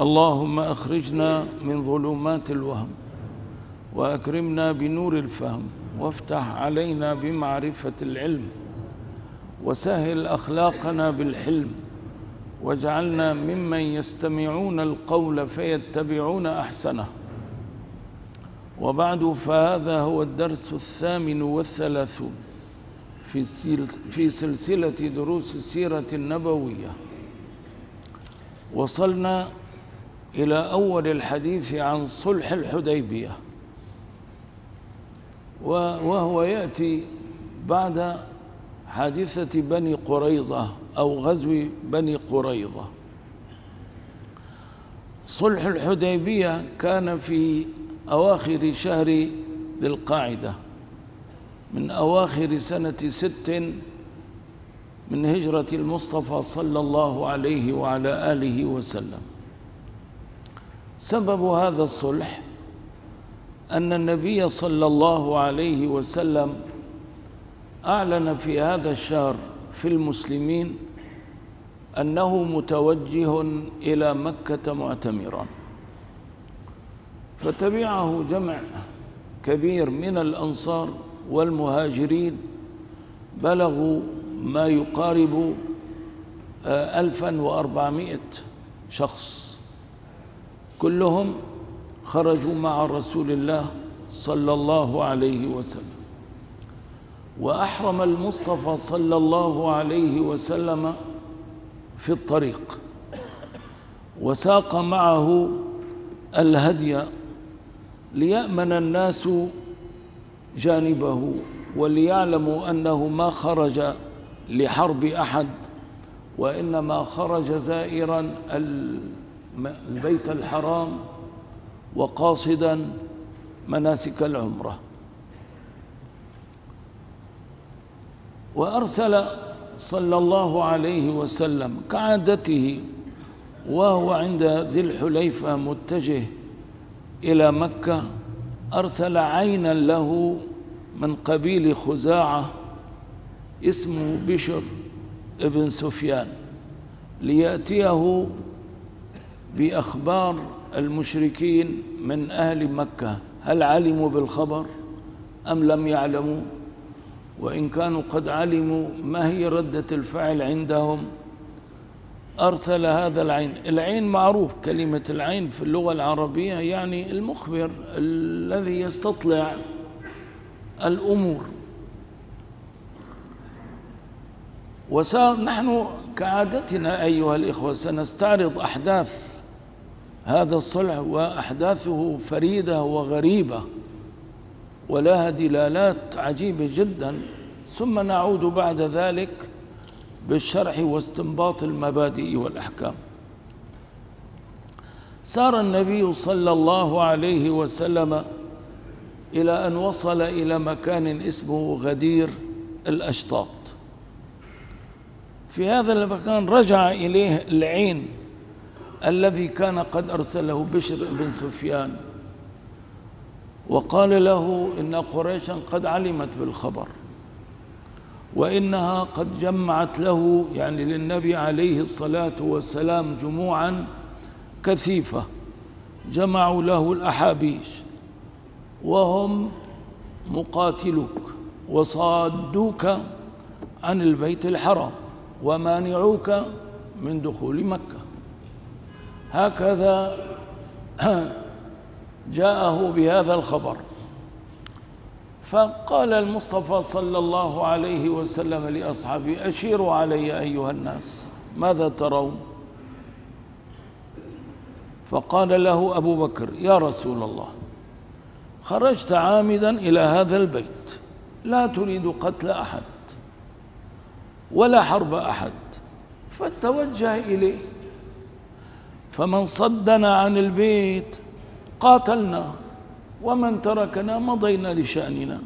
اللهم أخرجنا من ظلمات الوهم وأكرمنا بنور الفهم وافتح علينا بمعرفة العلم وسهل أخلاقنا بالحلم واجعلنا ممن يستمعون القول فيتبعون أحسنه. وبعد فهذا هو الدرس الثامن والثلاثون في سل- في سلسلة دروس السيرة النبوية. وصلنا إلى أول الحديث عن صلح الحديبية. وهو يأتي بعد حادثة بني قريظة أو غزو بني قريظة. صلح الحديبية كان في أواخر شهر ذي القاعدة من أواخر سنة ست من هجرة المصطفى صلى الله عليه وعلى آله وسلم. سبب هذا الصلح أن النبي صلى الله عليه وسلم أعلن في هذا الشهر في المسلمين أنه متوجه إلى مكة معتمرا فتبعه جمع كبير من الأنصار والمهاجرين بلغوا ما يقارب آه، ألفا وأربعمائة شخص. كلهم خرجوا مع رسول الله صلى الله عليه وسلم. وأحرم المصطفى صلى الله عليه وسلم في الطريق. وساق معه الهدي ليأمن الناس جانبه وليعلموا أنه ما خرج لحرب أحد وإنما خرج زائرا البيت الحرام وقاصدا مناسك العمرة. وأرسل صلى الله عليه وسلم كعادته وهو عند ذي الحليفة متجه إلى مكة أرسل عينا له من قبيل خزاعة اسمه بشر ابن سفيان ليأتيه بأخبار المشركين من أهل مكة. هل علموا بالخبر أم لم يعلموا؟ وإن كانوا قد علموا ما هي ردة الفعل عندهم؟ أرسل هذا العين. العين معروف كلمة العين في اللغة العربية يعني المخبر الذي يستطلع الأمور. وصار نحن كعادتنا أيها الإخوة سنستعرض أحداث هذا الصلح وأحداثه فريدة وغريبة ولها دلالات عجيبة جدا. ثم نعود بعد ذلك بالشرح واستنباط المبادئ والأحكام. سار النبي صلى الله عليه وسلم إلى أن وصل إلى مكان اسمه غدير الأشطاط. في هذا المكان رجع إليه العين الذي كان قد أرسله بشر بن سفيان وقال له إن قريشا قد علمت بالخبر وإنها قد جمعت له يعني للنبي عليه الصلاة والسلام جموعا كثيفة جمعوا له الأحابيش وهم مقاتلوك وصادوك عن البيت الحرام ومانعوك من دخول مكة. هكذا جاءه بهذا الخبر. فقال المصطفى صلى الله عليه وسلم لأصحابه أشيروا علي أيها الناس ماذا ترون؟ فقال له أبو بكر يا رسول الله خرجت عامدا إلى هذا البيت لا تريد قتل أحد ولا حرب أحد فتوجه إليه فمن صدنا عن البيت قاتلنا ومن تركنا مضينا لشأننا.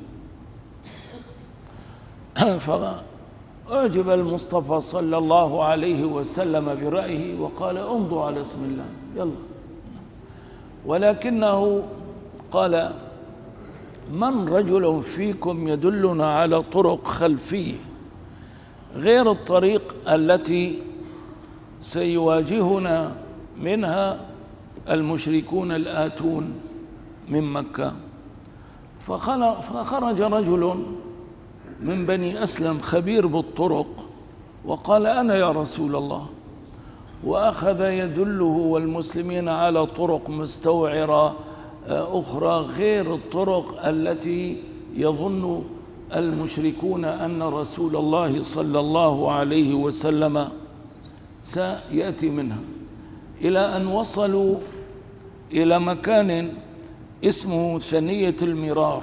فأعجب المصطفى صلى الله عليه وسلم برأيه وقال امضوا على اسم الله. يلا. ولكنه قال من رجل فيكم يدلنا على طرق خلفيه غير الطريق التي سيواجهنا منها المشركون الآتون من مكة. فخرج رجل من بني أسلم خبير بالطرق وقال أنا يا رسول الله وأخذ يدله والمسلمين على طرق مستوعرة أخرى غير الطرق التي يظن المشركون أن رسول الله صلى الله عليه وسلم سيأتي منها. إلى أن وصلوا إلى مكان اسمه ثنية المرار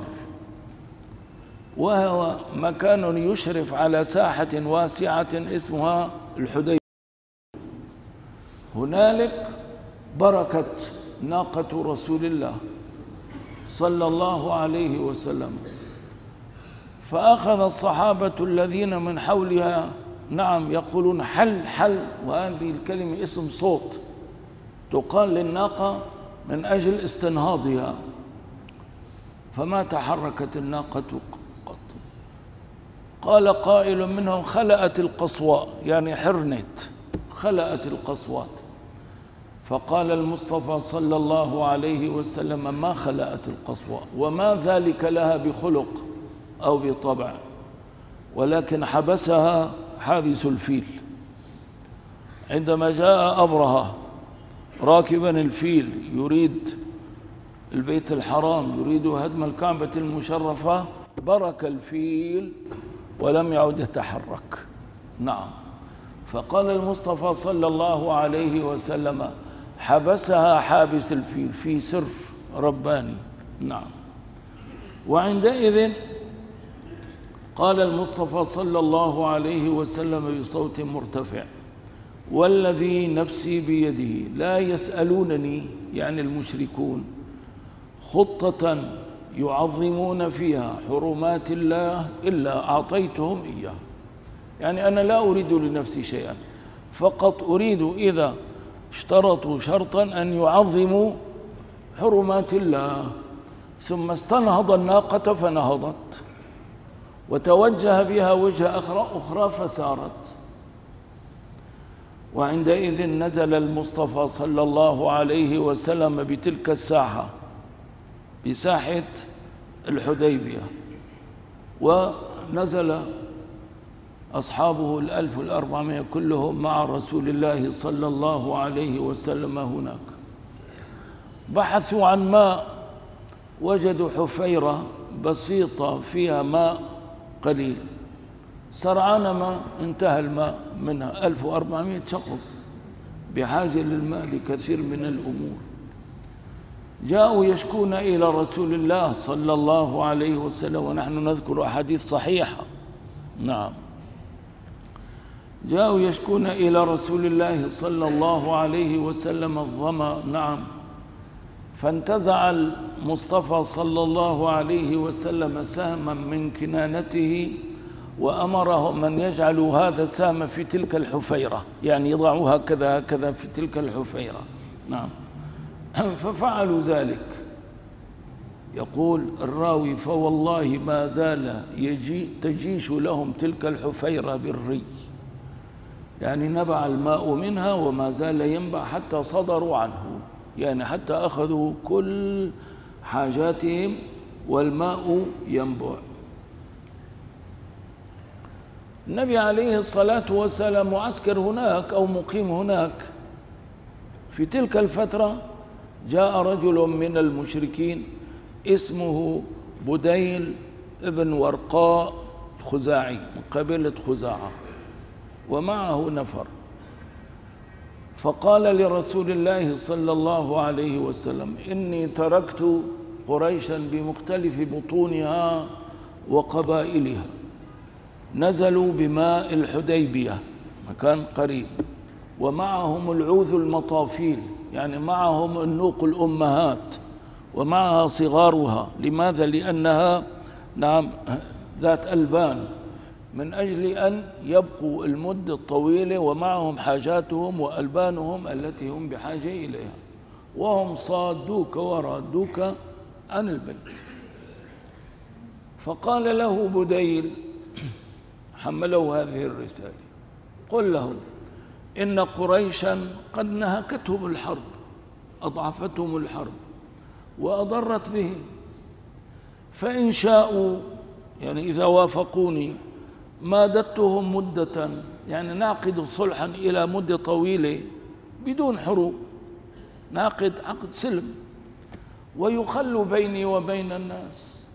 وهو مكان يشرف على ساحة واسعة اسمها الحديبية. هنالك بركت ناقة رسول الله صلى الله عليه وسلم فأخذ الصحابة الذين من حولها نعم يقولون حل حل وهذه الكلمة اسم صوت. تقال للناقة من أجل استنهاضها. فما تحركت الناقة قط. قال قائل منهم خلأت القصواء يعني حرنت خلأت القصوات فقال المصطفى صلى الله عليه وسلم ما خلأت القصوى وما ذلك لها بخلق أو بطبع. ولكن حبسها حابس الفيل. عندما جاء أبرهة راكبا الفيل يريد البيت الحرام يريد هدم الكعبة المشرفة. برك الفيل ولم يعد يتحرك. نعم. فقال المصطفى صلى الله عليه وسلم حبسها حابس الفيل في سر رباني. نعم. وعندئذ قال المصطفى صلى الله عليه وسلم بصوت مرتفع والذي نفسي بيده لا يسألونني يعني المشركون خطة يعظمون فيها حرمات الله إلا أعطيتهم إياه يعني أنا لا أريد لنفسي شيئا فقط أريد إذا اشترطوا شرطا أن يعظموا حرمات الله. ثم استنهض الناقة فنهضت وتوجه بها وجه أخرى, أخرى فسارت. وعندئذ نزل المصطفى صلى الله عليه وسلم بتلك الساحة بساحة الحديبية. ونزل أصحابه الألف والأربعمائة كلهم مع رسول الله صلى الله عليه وسلم هناك. بحثوا عن ماء وجدوا حفيرة بسيطة فيها ماء قليل. سرعان ما انتهى الماء منها. 1400 شخص بحاجة للماء لكثير من الأمور. جاءوا يشكون إلى رسول الله صلى الله عليه وسلم ونحن نذكر أحاديث صحيحة. نعم. جاءوا يشكون إلى رسول الله صلى الله عليه وسلم الظما. نعم. فانتزع المصطفى صلى الله عليه وسلم سهما من كنانته وأمرهم أن يجعلوا هذا السهم في تلك الحفيرة يعني يضعوا هكذا هكذا في تلك الحفيرة. نعم. ففعلوا ذلك. يقول الراوي فوالله ما زال يجي تجيش لهم تلك الحفيرة بالري. يعني نبع الماء منها وما زال ينبع حتى صدروا عنه. يعني حتى أخذوا كل حاجاتهم والماء ينبع. النبي عليه الصلاة والسلام معسكر هناك أو مقيم هناك. في تلك الفترة جاء رجل من المشركين اسمه بديل ابن ورقاء الخزاعي من قبيلة خزاعة ومعه نفر. فقال لرسول الله صلى الله عليه وسلم إني تركت قريشا بمختلف بطونها وقبائلها. نزلوا بماء الحديبية مكان قريب. ومعهم العوذ المطافيل يعني معهم النوق الأمهات ومعها صغارها. لماذا؟ لأنها نعم ذات ألبان. من أجل أن يبقوا المدة الطويلة ومعهم حاجاتهم وألبانهم التي هم بحاجة إليها. وهم صادوك ورادوك عن البيت. فقال له بديل حمله هذه الرسالة. قل لهم إن قريشا قد نهكتهم الحرب أضعفتهم الحرب وأضرت بهم. فإن شاءوا يعني إذا وافقوني مادتهم مدة يعني نعقد صلحا إلى مدة طويلة بدون حروب. نعقد عقد سلم. ويخل بيني وبين الناس.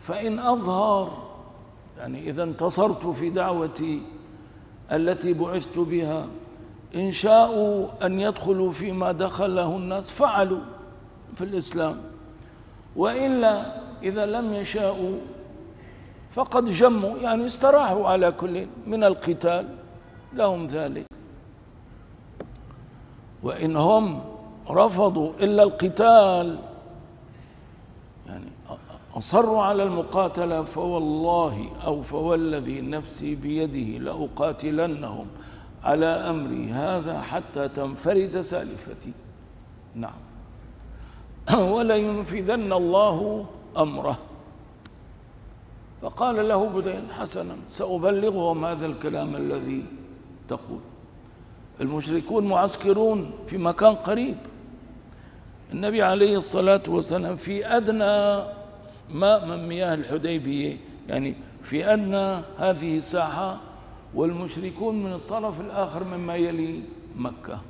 فإن أظهر يعني إذا انتصرت في دعوتي التي بعثت بها إن شاءوا أن يدخلوا فيما دخله الناس فعلوا في الإسلام. وإلا إذا لم يشاءوا فقد جموا يعني استراحوا على كل من القتال لهم ذلك. وإن هم رفضوا إلا القتال يعني أصروا على المقاتلة فوالله أو فوالذي نفسي بيده لأقاتلنهم على أمري هذا حتى تنفرد سالفتي. نعم. ولينفذن الله أمره. فقال له بدين حسنا سأبلغهم هذا الكلام الذي تقول. المشركون معسكرون في مكان قريب. النبي عليه الصلاة والسلام في أدنى ماء من مياه الحديبية. يعني في أدنى هذه الساحة والمشركون من الطرف الآخر مما يلي مكة.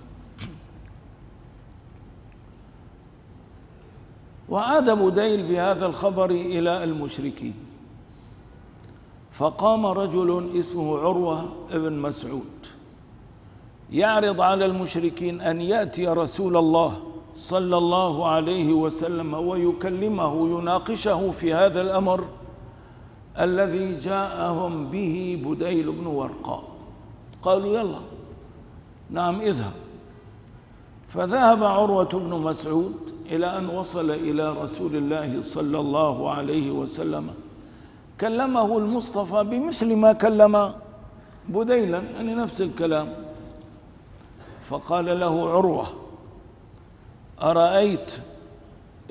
وعاد بديل بهذا الخبر إلى المشركين. فقام رجل اسمه عروة بن مسعود يعرض على المشركين أن يأتي رسول الله صلى الله عليه وسلم ويكلمه يناقشه في هذا الأمر الذي جاءهم به بديل بن ورقاء قالوا يلا نعم اذهب. فذهب عروة بن مسعود إلى أن وصل إلى رسول الله صلى الله عليه وسلم. كلمه المصطفى بمثل ما كلم بديلا يعني نفس الكلام. فقال له عروة أرأيت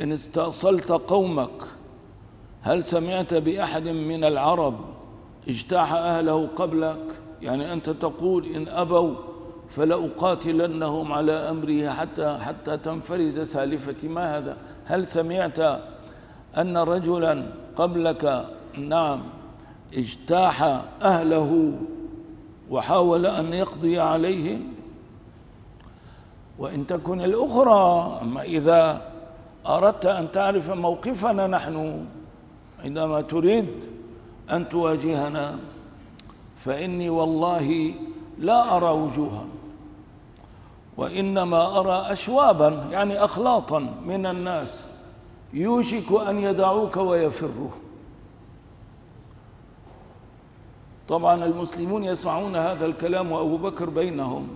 إن استأصلت قومك؟ هل سمعت بأحد من العرب اجتاح أهله قبلك؟ يعني أنت تقول إن أبوا فلأقاتلنهم على أمره حتى حتى تنفرد سالفتي ما هذا. هل سمعت أن رجلا قبلك نعم اجتاح أهله وحاول أن يقضي عليهم؟ وإن تكن الأخرى أما إذا أردت أن تعرف موقفنا نحن عندما تريد أن تواجهنا فإني والله لا أرى وجوها وإنما أرى أشوابا يعني أخلاطا من الناس يوشك أن يدعوك ويفروا طبعا المسلمون يسمعون هذا الكلام وأبو بكر بينهم.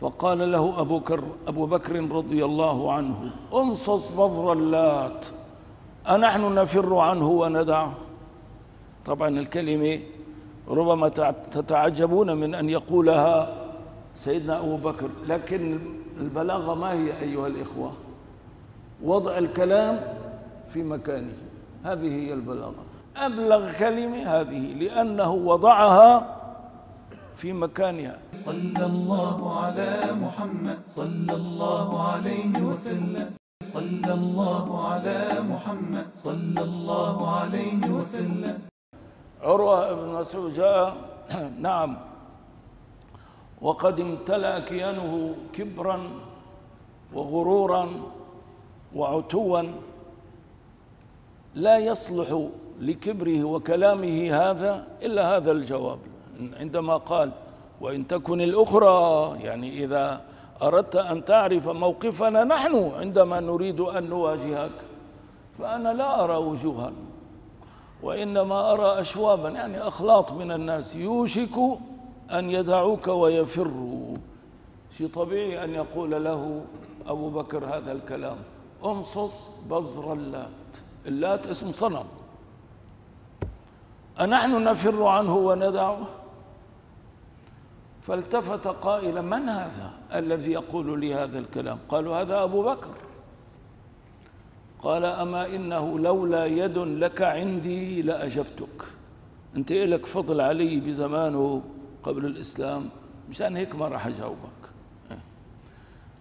فقال له أبو, بكر أبو بكر رضي الله عنه انصص بذر اللات أنحن نفر عنه وندعه طبعا الكلمة ربما تتعجبون من أن يقولها سيدنا أبو بكر لكن البلاغة ما هي أيها الإخوة؟ وضع الكلام في مكانه. هذه هي البلاغة. أبلغ كلمة هذه لأنه وضعها في مكانها. صلى الله على محمد. صلى الله عليه وسلم. صلى الله على محمد. صلى الله عليه وسلم. عروة بن مسعود جاء نعم. وقد امتلأ كيانه كبرا وغرورا وعتوا. لا يصلح لكبره وكلامه هذا إلا هذا الجواب. عندما قال وإن تكن الأخرى يعني إذا أردت أن تعرف موقفنا نحن عندما نريد أن نواجهك فأنا لا أرى وجوها. وإنما أرى أشوابا يعني أخلاط من الناس. يوشك أن يدعوك ويفروا شيء طبيعي أن يقول له أبو بكر هذا الكلام امصص بزر اللات. اللات اسم صنم. أنحن نفر عنه وندعه فالتفت قائلا من هذا الذي يقول لي هذا الكلام؟ قالوا هذا أبو بكر. قال أما إنه لولا يد لك عندي لأجبتك. أنت إلك فضل علي بزمانه قبل الإسلام مشان هيك ما راح أجاوبك.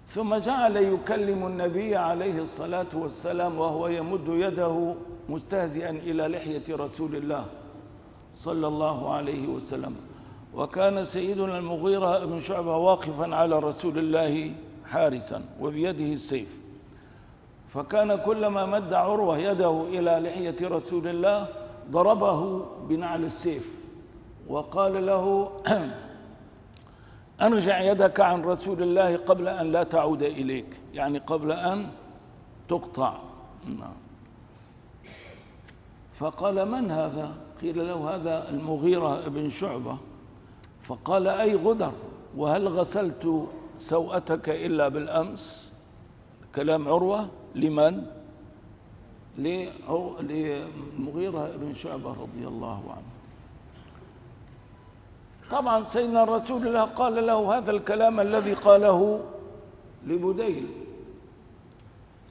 ثم جعل يكلم النبي عليه الصلاة والسلام وهو يمد يده مستهزئا إلى لحية رسول الله صلى الله عليه وسلم. وكان سيدنا المغيرة بن شعبة واقفا على رسول الله حارسا وبيده السيف. فكان كلما مد عروة يده إلى لحية رسول الله ضربه بنعل السيف وقال له أرجع يدك عن رسول الله قبل أن لا تعود إليك يعني قبل أن تقطع. نعم. فقال من هذا؟ قيل له هذا المغيرة بن شعبة. فقال أي غدر وهل غسلت سوءتك إلا بالأمس؟ كلام عروة لمن؟ لمغيرة بن شعبة رضي الله عنه. طبعا سيدنا رسول الله قال له هذا الكلام الذي قاله لبديل.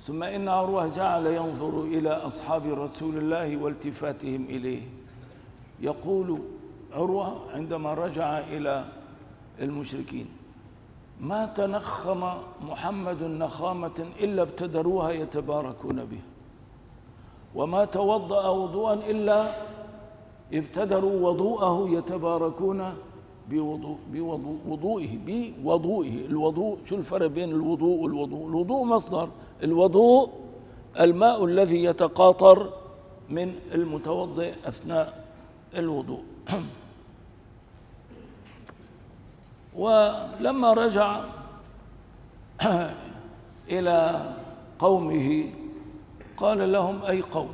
ثم إن عروة جعل ينظر إلى أصحاب رسول الله والتفاتهم إليه. يقول عروة عندما رجع إلى المشركين. ما تنخم محمد نخامة إلا ابتدروها يتباركون بها. وما توضأ وضوءا إلا ابتدروا وضوءه يتباركون بوضوء بوضوء وضوئه بوضوئه الوضوء شو الفرق بين الوضوء والوضوء؟ الوضوء مصدر. الوضوء الماء الذي يتقاطر من المتوضئ أثناء الوضوء. ولما رجع إلى قومه قال لهم أي قوم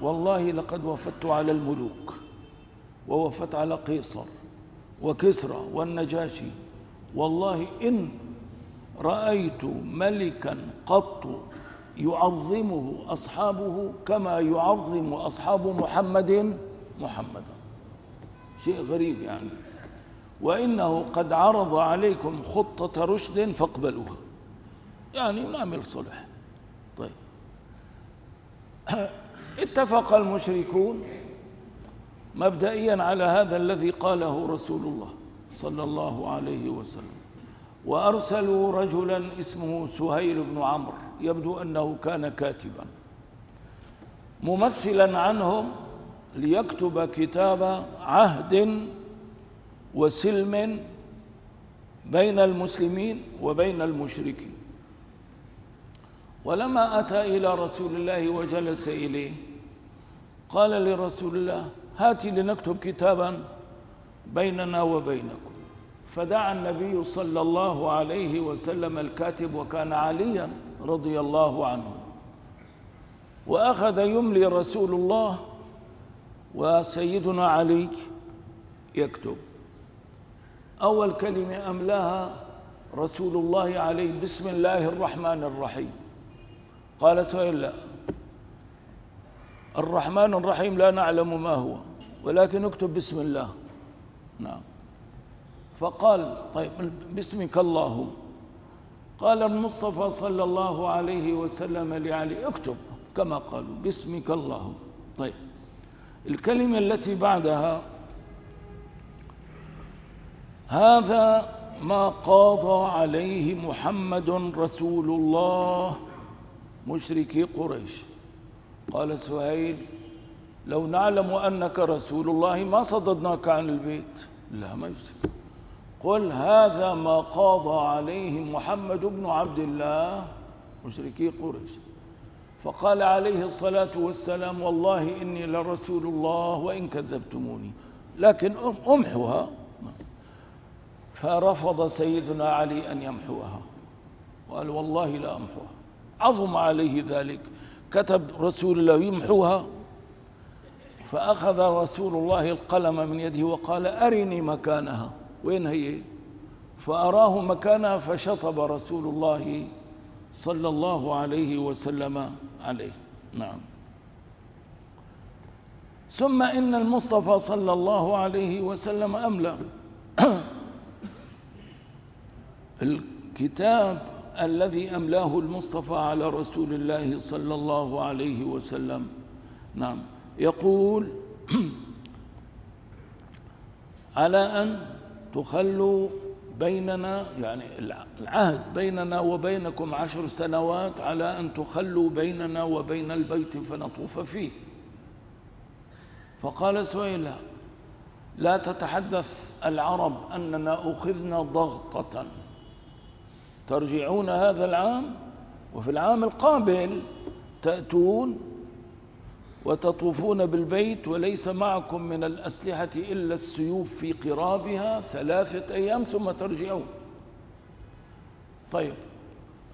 والله لقد وفدت على الملوك ووفدت على قيصر وكسرى والنجاشي والله إن رأيت ملكا قط يعظمه أصحابه كما يعظم أصحاب محمد محمدا شيء غريب يعني. وإنه قد عرض عليكم خطة رشد فاقبلوها. يعني نعمل صلح طيب. اتفق المشركون مبدئيا على هذا الذي قاله رسول الله صلى الله عليه وسلم. وأرسلوا رجلا اسمه سهيل بن عمرو يبدو أنه كان كاتبا. ممثلا عنهم ليكتب كتاب عهد وسلم بين المسلمين وبين المشركين. ولما أتى إلى رسول الله وجلس إليه قال لرسول الله هات لنكتب كتابا بيننا وبينكم. فدعا النبي صلى الله عليه وسلم الكاتب وكان عليا رضي الله عنه. وأخذ يملي رسول الله وسيدنا علي يكتب. أول كلمة أملاها رسول الله عليه بسم الله الرحمن الرحيم. قال سهيل لا الرحمن الرحيم لا نعلم ما هو ولكن اكتب بسم الله. نعم. فقال طيب باسمك اللهم. قال المصطفى صلى الله عليه وسلم لعلي اكتب كما قالوا باسمك اللهم. طيب الكلمة التي بعدها هذا ما قاضى عليه محمد رسول الله مشركي قريش. قال سهيل لو نعلم أنك رسول الله ما صددناك عن البيت. لا ما يصير قل هذا ما قاضى عليه محمد بن عبد الله مشركي قريش. فقال عليه الصلاة والسلام والله إني لرسول الله وإن كذبتموني. لكن أم- أمحوها. فرفض سيدنا علي أن يمحوها. قال والله لا أمحوها. عظم عليه ذلك. كتب رسول الله يمحوها. فأخذ رسول الله القلم من يده وقال أرني مكانها. وين هي؟ فأراه مكانها فشطب رسول الله صلى الله عليه وسلم عليه. نعم. ثم إن المصطفى صلى الله عليه وسلم أملى الكتاب الذي أملاه المصطفى على رسول الله صلى الله عليه وسلم. نعم. يقول على أن تخلوا بيننا يعني العهد بيننا وبينكم عشر سنوات على أن تخلوا بيننا وبين البيت فنطوف فيه. فقال سهيل لا, لا تتحدث العرب أننا أخذنا ضغطة. ترجعون هذا العام وفي العام القابل تأتون وتطوفون بالبيت وليس معكم من الأسلحة إلا السيوف في قرابها ثلاثة أيام ثم ترجعون. طيب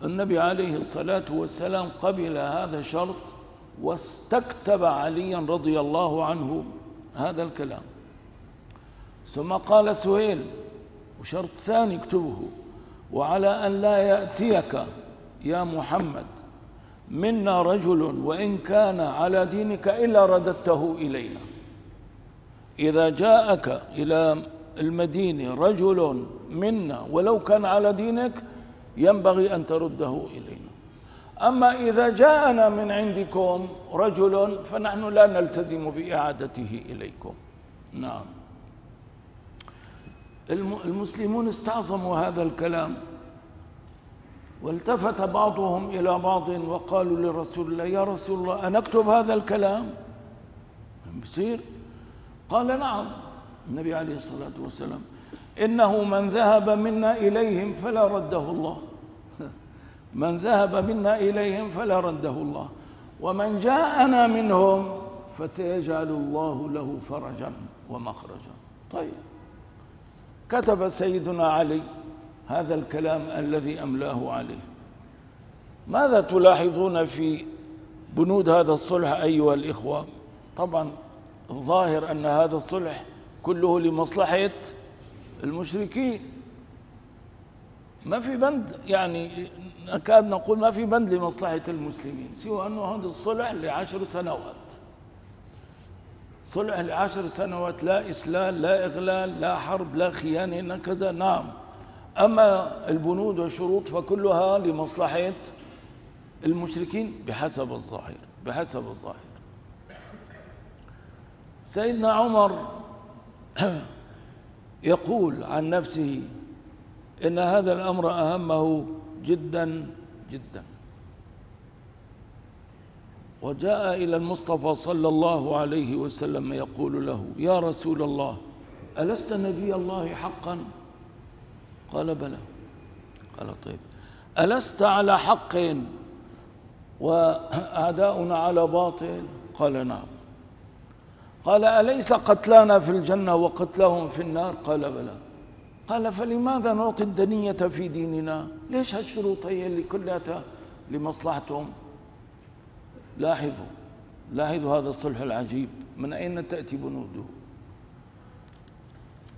النبي عليه الصلاة والسلام قبل هذا الشرط واستكتب عليا رضي الله عنه هذا الكلام. ثم قال سهيل وشرط ثاني اكتبه. وعلى أن لا يأتيك يا محمد منا رجل وإن كان على دينك إلا رددته إلينا. إذا جاءك إلى المدينة رجل منا ولو كان على دينك ينبغي أن ترده إلينا. أما إذا جاءنا من عندكم رجل فنحن لا نلتزم بإعادته إليكم. نعم. المسلمون استعظموا هذا الكلام والتفت بعضهم إلى بعض وقالوا لرسول الله يا رسول الله أنكتب هذا الكلام؟ بصير. قال نعم. النبي عليه الصلاة والسلام إنه من ذهب منا إليهم فلا رده الله. من ذهب منا إليهم فلا رده الله. ومن جاءنا منهم فسيجعل الله له فرجا ومخرجا. طيب. كتب سيدنا علي هذا الكلام الذي أملاه عليه. ماذا تلاحظون في بنود هذا الصلح أيها الإخوة؟ طبعا الظاهر أن هذا الصلح كله لمصلحة المشركين. ما في بند يعني نكاد نقول ما في بند لمصلحة المسلمين سوى أنه هذا الصلح لعشر سنوات. صلح لعشر سنوات لا إسلال لا إغلال لا حرب لا خيانة كذا نعم. أما البنود والشروط فكلها لمصلحة المشركين بحسب الظاهر بحسب الظاهر. سيدنا عمر يقول عن نفسه إن هذا الأمر أهمه جدا جدا. وجاء إلى المصطفى صلى الله عليه وسلم يقول له يا رسول الله ألست نبي الله حقا؟ قال بلى. قال طيب ألست على حق وأعداؤنا على باطل؟ قال نعم. قال أليس قتلانا في الجنة وقتلهم في النار؟ قال بلى. قال فلماذا نعطي الدنية في ديننا؟ ليش هالشروط هي اللي كلها لمصلحتهم؟ لاحظوا لاحظوا هذا الصلح العجيب. من أين تأتي بنوده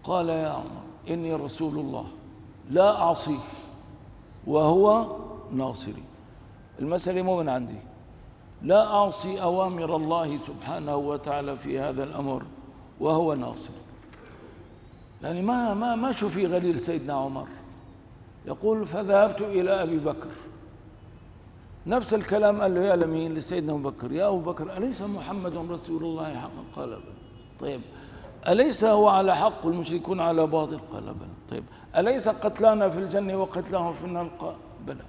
قال يا عمر إني رسول الله لا أعصيه وهو ناصري. المسألة مو من عندي. لا أعصي أوامر الله سبحانه وتعالى في هذا الأمر وهو ناصر. يعني ما ما ما شوفي غليل سيدنا عمر. يقول فذهبت إلى أبي بكر. نفس الكلام قال له يا لمين لسيدنا أبو بكر يا أبو بكر أليس محمد رسول الله حقا؟ قال بلى طيب أليس هو على حق والمشركون على باطل؟ قال بلى طيب أليس قتلانا في الجنة وقتلاهم في النار؟ قال بلى.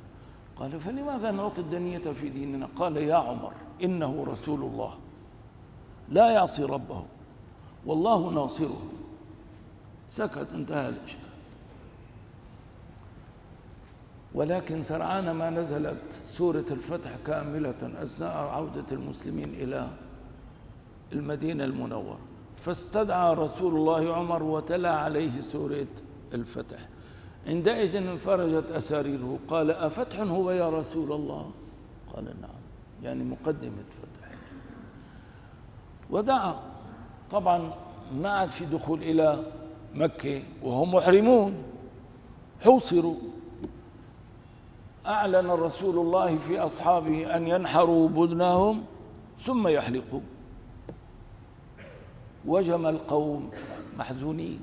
قال فلماذا نعطي الدنية في ديننا؟ قال يا عمر إنه رسول الله. لا يعصي ربه والله ناصره. سكت انتهى الإشكال. ولكن سرعان ما نزلت سورة الفتح كاملة أثناء عودة المسلمين إلى المدينة المنورة. فاستدعى رسول الله عمر وتلا عليه سورة الفتح. عندئذ انفرجت أساريره. قال أفتح هو يا رسول الله؟ قال نعم. يعني مقدمة فتح. ودعا. طبعا ما عاد في دخول إلى مكة وهم محرمون. حوصروا. أعلن رسول الله في أصحابه أن ينحروا بدنهم ثم يحلقوا. وجم القوم محزونين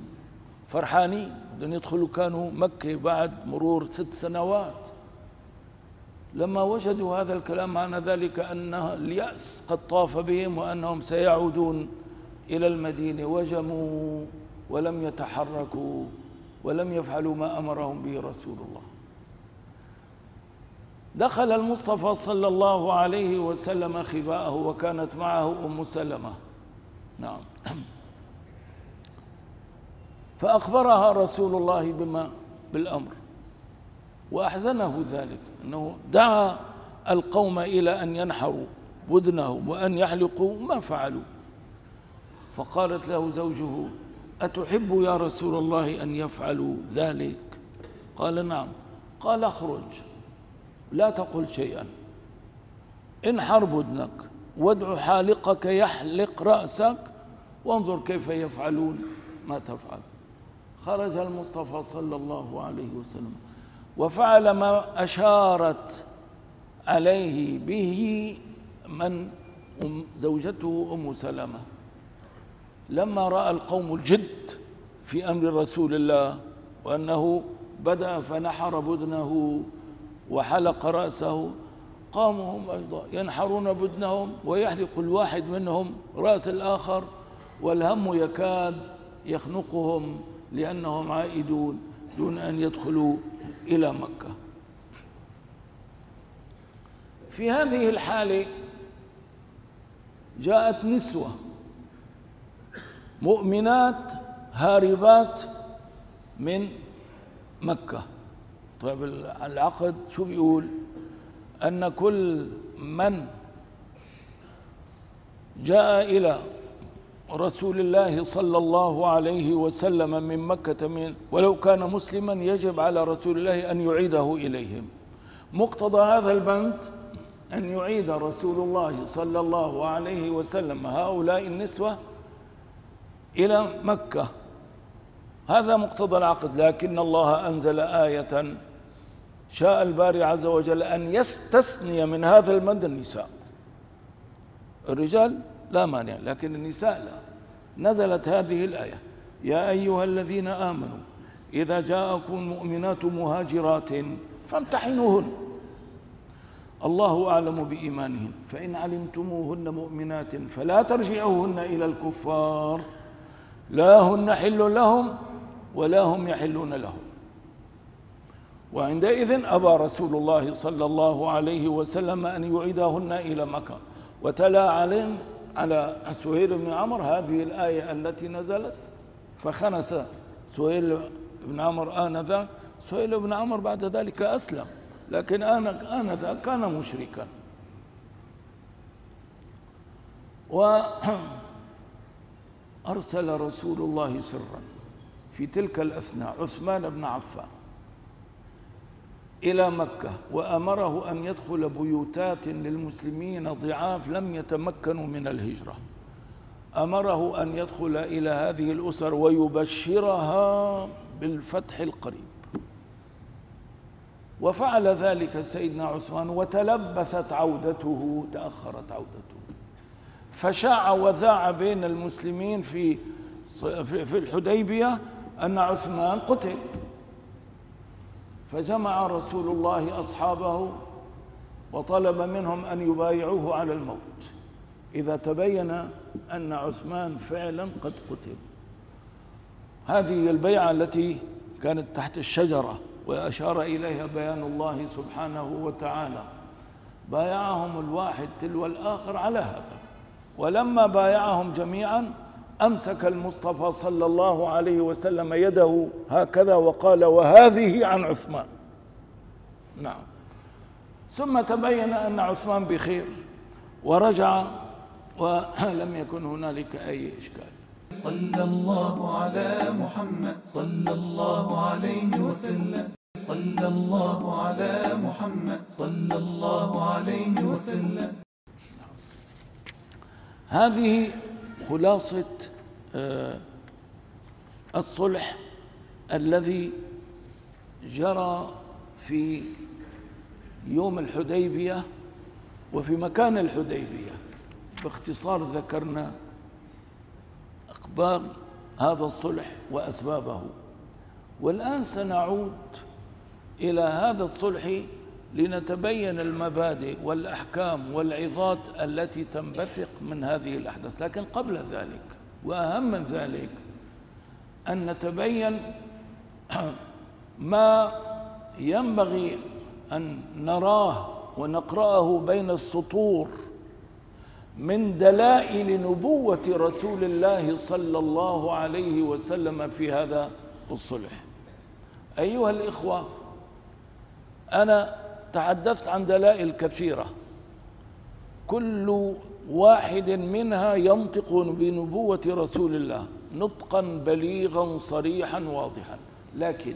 فرحانين. بدهم يدخلوا كانوا مكة بعد مرور ست سنوات. لما وجدوا هذا الكلام معنى ذلك أن اليأس قد طاف بهم وأنهم سيعودون إلى المدينة. وجموا ولم يتحركوا ولم يفعلوا ما أمرهم به رسول الله. دخل المصطفى صلى الله عليه وسلم خباءه وكانت معه أم سلمة. نعم. فأخبرها رسول الله بما بالأمر وأحزنه ذلك أنه دعا القوم إلى أن ينحروا بذنهم وأن يحلقوا ما فعلوا. فقالت له زوجه أتحب يا رسول الله أن يفعلوا ذلك؟ قال نعم. قال اخرج. لا تقل شيئا. انحر بدنك وادع حالقك يحلق رأسك وانظر كيف يفعلون ما تفعل. خرج المصطفى صلى الله عليه وسلم وفعل ما أشارت عليه به من زوجته أم سلمة. لما رأى القوم الجد في أمر رسول الله وأنه بدأ فنحر بدنه وحلق رأسه قاموا هم أيضا ينحرون بدنهم ويحلق الواحد منهم رأس الآخر والهم يكاد يخنقهم لأنهم عائدون دون أن يدخلوا إلى مكة. في هذه الحالة جاءت نسوة مؤمنات هاربات من مكة. طيب العقد شو بيقول؟ أن كل من جاء إلى رسول الله صلى الله عليه وسلم من مكة من ولو كان مسلما يجب على رسول الله أن يعيده إليهم. مقتضى هذا البند أن يعيد رسول الله صلى الله عليه وسلم هؤلاء النسوة إلى مكة. هذا مقتضى العقد لكن الله أنزل آية شاء الباري عز وجل أن يستثني من هذا المد النساء. الرجال لا مانع لكن النساء لا. نزلت هذه الآية. يا أيها الذين آمنوا إذا جاءكم مؤمنات مهاجرات فامتحنوهن. الله أعلم بإيمانهن. فإن علمتموهن مؤمنات فلا ترجعوهن إلى الكفار. لا هن حل لهم ولا هم يحلون لهم. وعندئذ أبى رسول الله صلى الله عليه وسلم أن يعيدهن إلى مكة. وتلا عليهم على سهيل بن عمر هذه الآية التي نزلت. فخنس سهيل بن عمر آنذاك. سهيل بن عمر بعد ذلك أسلم لكن آنذاك كان مشركا. وأرسل رسول الله سرا في تلك الأثناء عثمان بن عفان. إلى مكة وأمره أن يدخل بيوتات للمسلمين ضعاف لم يتمكنوا من الهجرة. أمره أن يدخل إلى هذه الأسر ويبشرها بالفتح القريب. وفعل ذلك سيدنا عثمان وتلبثت عودته تأخرت عودته. فشاع وذاع بين المسلمين في في الحديبية أن عثمان قتل. فجمع رسول الله أصحابه وطلب منهم أن يبايعوه على الموت. إذا تبين أن عثمان فعلا قد قتل. هذه البيعة التي كانت تحت الشجرة وأشار إليها بيان الله سبحانه وتعالى بايعهم الواحد تلو الآخر على هذا. ولما بايعهم جميعا أمسك المصطفى صلى الله عليه وسلم يده هكذا وقال وهذه عن عثمان. نعم. ثم تبين أن عثمان بخير ورجع ولم يكن هنالك أي إشكال. صلى الله على محمد صلى الله عليه وسلم. صلى الله على محمد صلى الله عليه وسلم. هذه خلاصة آه، الصلح الذي جرى في يوم الحديبية وفي مكان الحديبية. باختصار ذكرنا أخبار هذا الصلح وأسبابه. والآن سنعود إلى هذا الصلح لنتبين المبادئ والأحكام والعظات التي تنبثق من هذه الأحداث. لكن قبل ذلك وأهم من ذلك أن نتبين ما ينبغي أن نراه ونقرأه بين السطور من دلائل نبوة رسول الله صلى الله عليه وسلم في هذا الصلح. أيها الإخوة أنا تحدثت عن دلائل كثيرة. كل واحد منها ينطق بنبوة رسول الله نطقا بليغا صريحا واضحا. لكن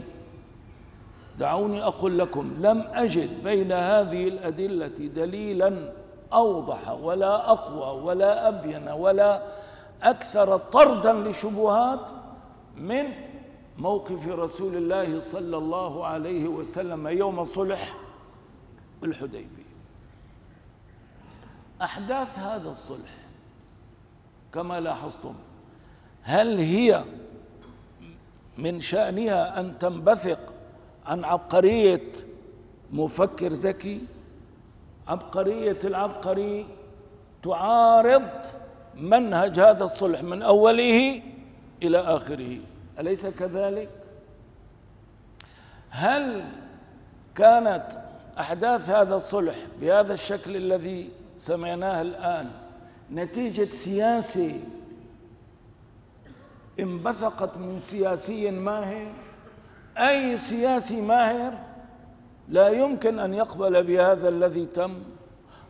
دعوني أقول لكم لم أجد بين هذه الأدلة دليلا أوضح ولا أقوى ولا أبين ولا أكثر طردا لشبهات من موقف رسول الله صلى الله عليه وسلم يوم صلح الحديبية. أحداث هذا الصلح كما لاحظتم هل هي من شأنها أن تنبثق عن عبقرية مفكر ذكي؟ عبقرية العبقري تعارض منهج هذا الصلح من أوله إلى آخره. أليس كذلك؟ هل كانت أحداث هذا الصلح بهذا الشكل الذي سمعناه الآن نتيجة سياسي انبثقت من سياسي ماهر. أي سياسي ماهر؟ لا يمكن أن يقبل بهذا الذي تم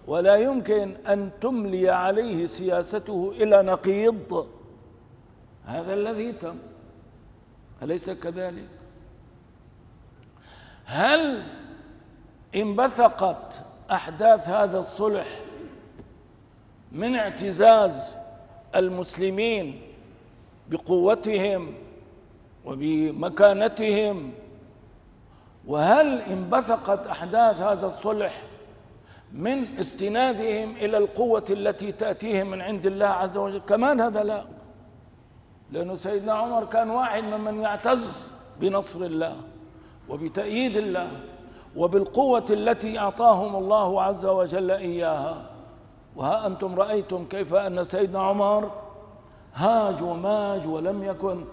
ولا يمكن أن تملي عليه سياسته إلى نقيض. هذا الذي تم أليس كذلك؟ هل انبثقت أحداث هذا الصلح من اعتزاز المسلمين بقوتهم وبمكانتهم وهل انبثقت أحداث هذا الصلح من استنادهم إلى القوة التي تأتيهم من عند الله عز وجل؟ كمان هذا لا. لأنه سيدنا عمر كان واحد ممن يعتز بنصر الله وبتأييد الله. وبالقوة التي أعطاهم الله عز وجل إياها. وها أنتم رأيتم كيف أن سيدنا عمر هاج وماج ولم يكن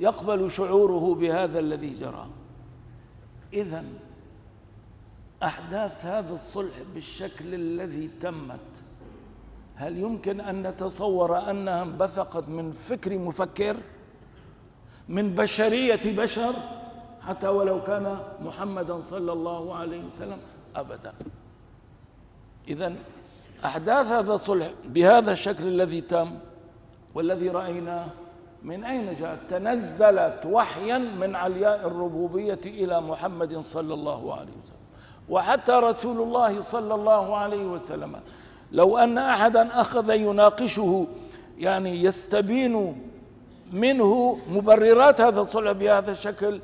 يقبل شعوره بهذا الذي جرى. إذا أحداث هذا الصلح بالشكل الذي تمت هل يمكن أن نتصور أنها انبثقت من فكر مفكر من بشرية بشر؟ حتى ولو كان محمدا صلى الله عليه وسلم أبدا. إذا أحداث هذا الصلح بهذا الشكل الذي تم والذي رأيناه من أين جاءت؟ تنزلت وحيا من علياء الربوبية إلى محمد صلى الله عليه وسلم. وحتى رسول الله صلى الله عليه وسلم. لو أن أحدا أخذ يناقشه يعني يستبين منه مبررات هذا الصلح بهذا الشكل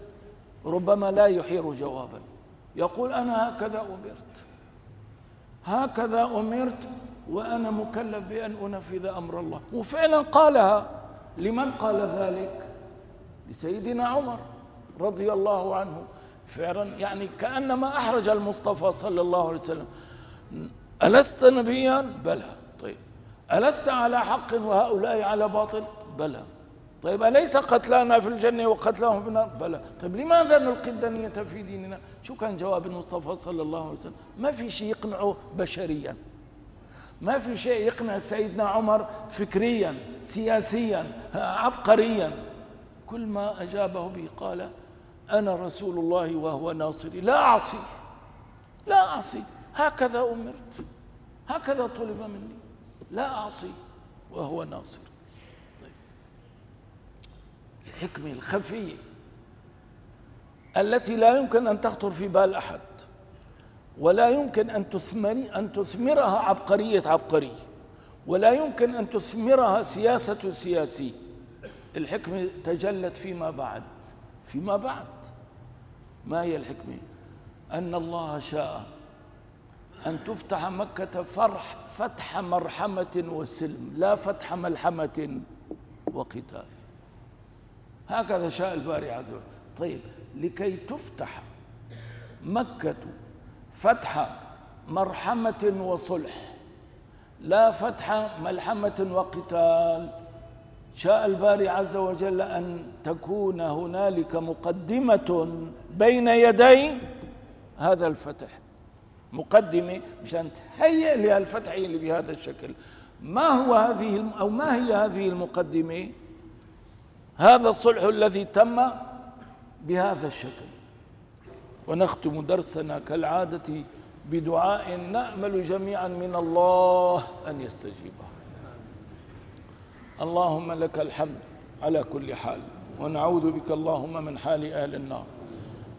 ربما لا يحير جوابا. يقول أنا هكذا أمرت. هكذا أمرت وأنا مكلف بأن أنفذ أمر الله. وفعلا قالها. لمن قال ذلك؟ لسيدنا عمر رضي الله عنه. فعلا يعني كأنما أحرج المصطفى صلى الله عليه وسلم. ألست نبيا؟ بلى. طيب. ألست على حق وهؤلاء على باطل؟ بلى. طيب أليس قتلانا في الجنة وقتلهم في النار؟ بلى. طيب لماذا نلقي الدنية في ديننا؟ شو كان جواب المصطفى صلى الله عليه وسلم؟ ما في شيء يقنعه بشريا. ما في شيء يقنع سيدنا عمر فكريا سياسيا عبقريا. كل ما أجابه به قال أنا رسول الله وهو ناصري. لا أعصي. لا أعصي. هكذا أمرت. هكذا طلب مني. لا أعصي وهو ناصر طيب. الحكمة الخفية التي لا يمكن أن تخطر في بال أحد ولا يمكن أن تثمري أن تثمرها عبقرية عبقري ولا يمكن أن تثمرها سياسة سياسي. الحكمة تجلت فيما بعد فيما بعد. ما هي الحكمة أن الله شاء أن تفتح مكة فرح فتح مرحمة وسلم لا فتح ملحمة وقتال. هكذا شاء الباري عز وجل. طيب لكي تفتح مكة فتح مرحمة وصلح لا فتح ملحمة وقتال. شاء الباري عز وجل أن تكون هنالك مقدمة بين يدي هذا الفتح. مقدمة مشان تهيئ لهالفتح اللي بهذا الشكل. ما هو هذه أو ما هي هذه المقدمة؟ هذا الصلح الذي تم بهذا الشكل. ونختم درسنا كالعادة بدعاء نأمل جميعا من الله أن يستجيبه. اللهم لك الحمد على كل حال ونعوذ بك اللهم من حال أهل النار.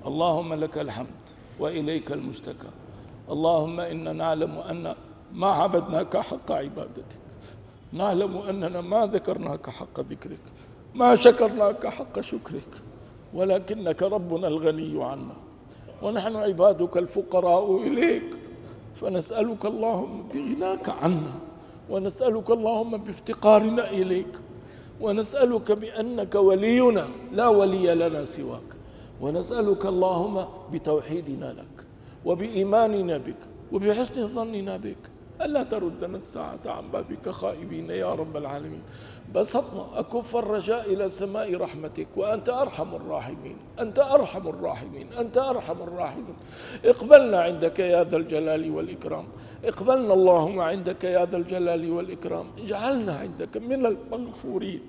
اللهم لك الحمد وإليك المشتكى. اللهم إنا نعلم أن ما عبدناك حق عبادتك. نعلم أننا ما ذكرناك حق ذكرك. ما شكرناك حق شكرك ولكنك ربنا الغني عنا ونحن عبادك الفقراء إليك فنسألك اللهم بغناك عنا ونسألك اللهم بافتقارنا إليك ونسألك بأنك ولينا لا ولي لنا سواك ونسألك اللهم بتوحيدنا لك وبإيماننا بك وبحسن ظننا بك ألا تردنا الساعة عن بابك خائبين يا رب العالمين؟ بسطنا أكف الرجاء إلى سماء رحمتك وأنت أرحم الراحمين أنت أرحم الراحمين أنت أرحم الراحمين. اقبلنا عندك يا ذا الجلال والإكرام. اقبلنا اللهم عندك يا ذا الجلال والإكرام. اجعلنا عندك من المغفورين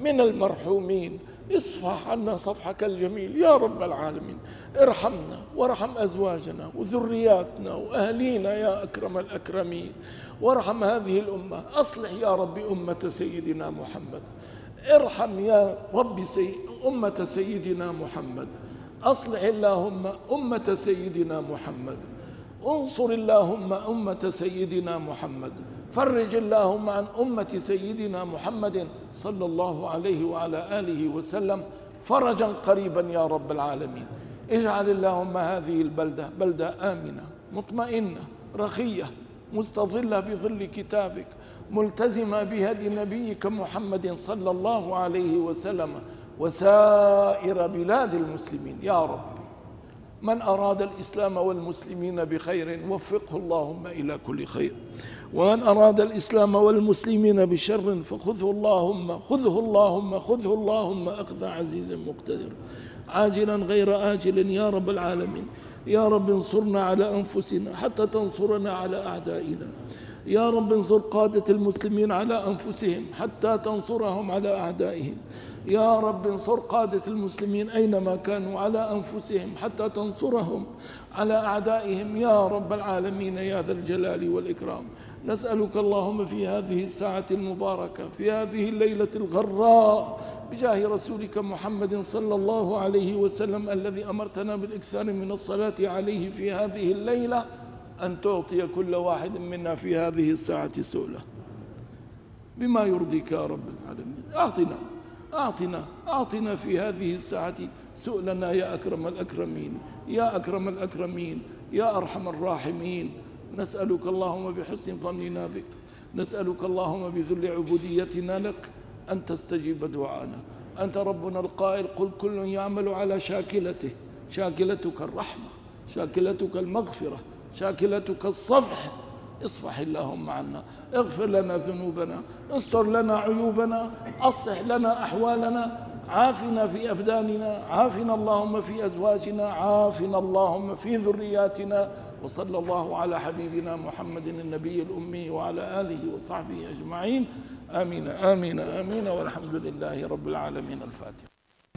من المرحومين. اصفح عنا صفحك الجميل يا رب العالمين. ارحمنا وارحم أزواجنا وذرياتنا وأهلينا يا أكرم الأكرمين. وارحم هذه الأمة. أصلح يا رب أمة سيدنا محمد. ارحم يا رب سي أمة سيدنا محمد. أصلح اللهم أمة سيدنا محمد. انصر اللهم أمة سيدنا محمد. فرج اللهم عن أمة سيدنا محمد صلى الله عليه وعلى آله وسلم فرجا قريبا يا رب العالمين. اجعل اللهم هذه البلدة بلدة آمنة مطمئنة رخية مستظلة بظل كتابك ملتزمة بهدي نبيك محمد صلى الله عليه وسلم وسائر بلاد المسلمين. يا رب من أراد الإسلام والمسلمين بخير وفقه اللهم إلى كل خير. ومن أراد الإسلام والمسلمين بشر فخذه اللهم خذه اللهم خذه اللهم أخذ عزيز مقتدر. عاجلا غير آجل يا رب العالمين. يا رب انصرنا على أنفسنا حتى تنصرنا على أعدائنا. يا رب انصر قادة المسلمين على أنفسهم حتى تنصرهم على أعدائهم. يا رب انصر قادة المسلمين أينما كانوا على أنفسهم حتى تنصرهم على أعدائهم. يا رب العالمين يا ذا الجلال والإكرام. نسألك اللهم في هذه الساعة المباركة في هذه الليلة الغراء بجاه رسولك محمد صلى الله عليه وسلم الذي أمرتنا بالإكثار من الصلاة عليه في هذه الليلة أن تعطي كل واحد منا في هذه الساعة سؤله بما يرضيك يا رب العالمين. أعطنا. أعطنا أعطنا في هذه الساعة سؤلنا يا أكرم الأكرمين يا أكرم الأكرمين يا أرحم الراحمين. نسألك اللهم بحسن ظننا بك نسألك اللهم بذل عبوديتنا لك أن تستجيب دعانا. أنت ربنا القائل قل كل يعمل على شاكلته. شاكلتك الرحمة شاكلتك المغفرة شاكلتك الصفح. اصفح اللهم عنا اغفر لنا ذنوبنا استر لنا عيوبنا اصلح لنا أحوالنا عافنا في أبداننا عافنا اللهم في أزواجنا عافنا اللهم في ذرياتنا وصلى الله على حبيبنا محمد النبي الأمي وعلى آله وصحبه أجمعين. آمين آمين آمين والحمد لله رب العالمين. الفاتحة.